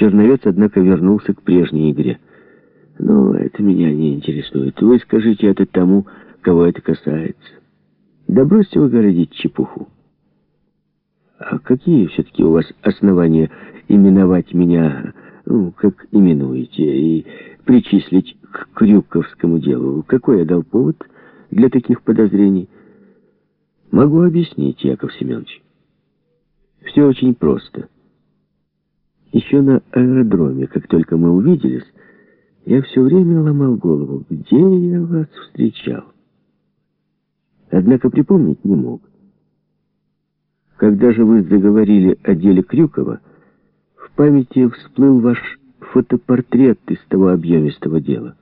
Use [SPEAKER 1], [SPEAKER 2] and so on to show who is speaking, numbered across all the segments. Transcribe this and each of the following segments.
[SPEAKER 1] Черновец, однако, вернулся к прежней игре. «Ну, это меня не интересует. Вы скажите это тому, кого это касается. Да бросьте вы городить чепуху. А какие все-таки у вас основания именовать меня, ну, как именуете, и причислить к Крюковскому делу? Какой я дал повод для таких подозрений?» «Могу объяснить, Яков Семенович. Все очень просто». Еще на аэродроме, как только мы увиделись, я все время ломал голову, где я вас встречал. Однако припомнить не мог. Когда же вы заговорили о деле Крюкова, в памяти всплыл ваш фотопортрет из того объемистого дела.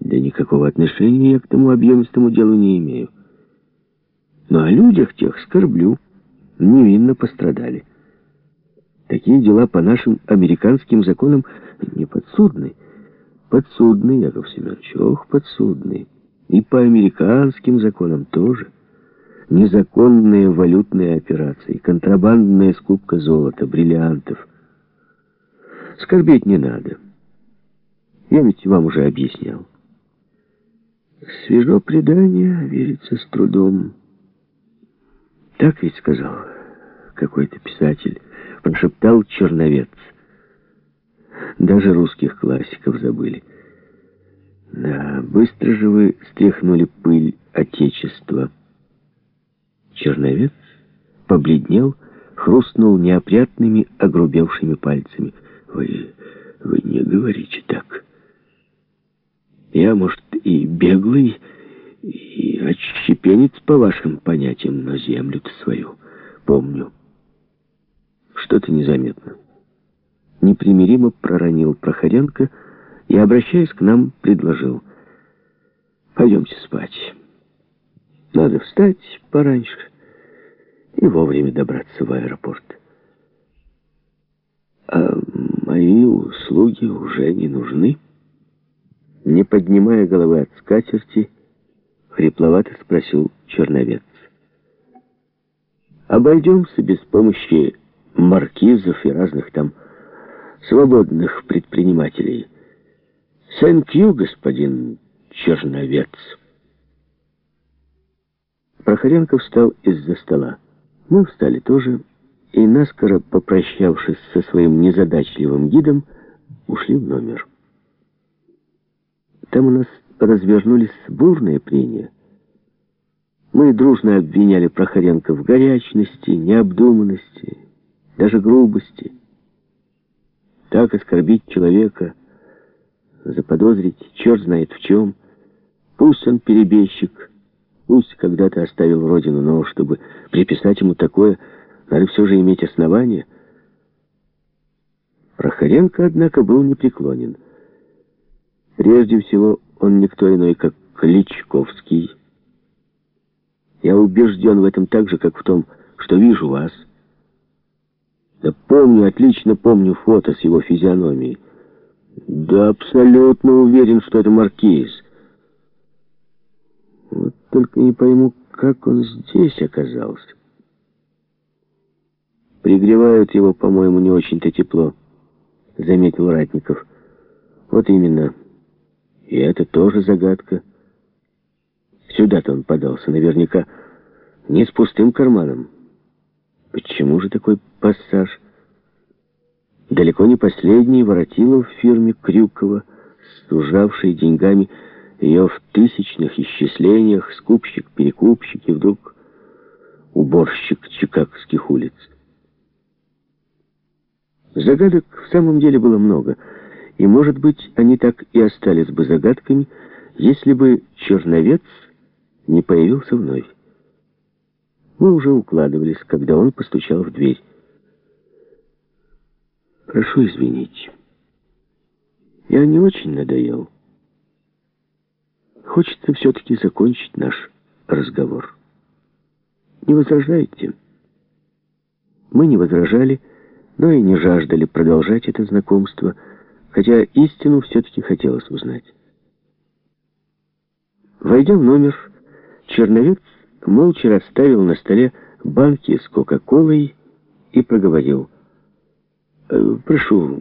[SPEAKER 1] Да никакого отношения я к тому объемистому делу не имею. Но о людях тех скорблю, невинно пострадали. Такие дела по нашим американским законам не подсудны. Подсудны, Яков Семенович, ох, подсудны. И по американским законам тоже. Незаконные валютные операции, контрабандная скупка золота, бриллиантов. Скорбеть не надо. Я ведь вам уже объяснял. Свежо предание, верится с трудом. Так ведь сказал какой-то писатель прошептал черновец. Даже русских классиков забыли. Да, быстро же вы стряхнули пыль Отечества. Черновец побледнел, хрустнул неопрятными, огрубевшими пальцами. Вы, вы не говорите так. Я, может, и беглый, и отщепенец по вашим понятиям, но землю-то свою помню. Что-то незаметно. Непримиримо проронил Прохоренко и, обращаясь к нам, предложил. Пойдемте спать. Надо встать пораньше и вовремя добраться в аэропорт. А мои услуги уже не нужны. Не поднимая головы от скатерти, хрипловато спросил черновец. Обойдемся без помощи маркизов и разных там свободных предпринимателей. Сен-Кью, господин Черновец. Прохоренко встал из-за стола. Мы встали тоже, и, наскоро попрощавшись со своим незадачливым гидом, ушли в номер. Там у нас развернулись бурные прения. Мы дружно обвиняли Прохоренко в горячности, необдуманности, даже грубости. Так оскорбить человека, заподозрить черт знает в чем. Пусть он перебежчик, пусть когда-то оставил родину, но чтобы приписать ему такое, надо все же иметь основания. Прохоренко, однако, был непреклонен. Прежде всего, он никто иной, как Кличковский. Я убежден в этом так же, как в том, что вижу вас — да помню, отлично помню фото с его физиономией. Да абсолютно уверен, что это маркиз. Вот только не пойму, как он здесь оказался. Пригревают его, по-моему, не очень-то тепло, заметил Ратников. Вот именно. И это тоже загадка. Сюда-то он подался, наверняка, не с пустым карманом. Почему же такой пассаж? Далеко не последний Воротилов в фирме Крюкова, сужавший деньгами ее в тысячных исчислениях, скупщик-перекупщик и вдруг уборщик чикагских улиц. Загадок в самом деле было много, и, может быть, они так и остались бы загадками, если бы черновец не появился вновь. Мы уже укладывались, когда он постучал в дверь. «Прошу извинить. Я не очень надоел. Хочется все-таки закончить наш разговор. Не возражаете?» Мы не возражали, но и не жаждали продолжать это знакомство, хотя истину все-таки хотелось узнать. Войдя в номер, черновец молча расставил на столе банки с Кока-Колой и проговорил. Э, прошу,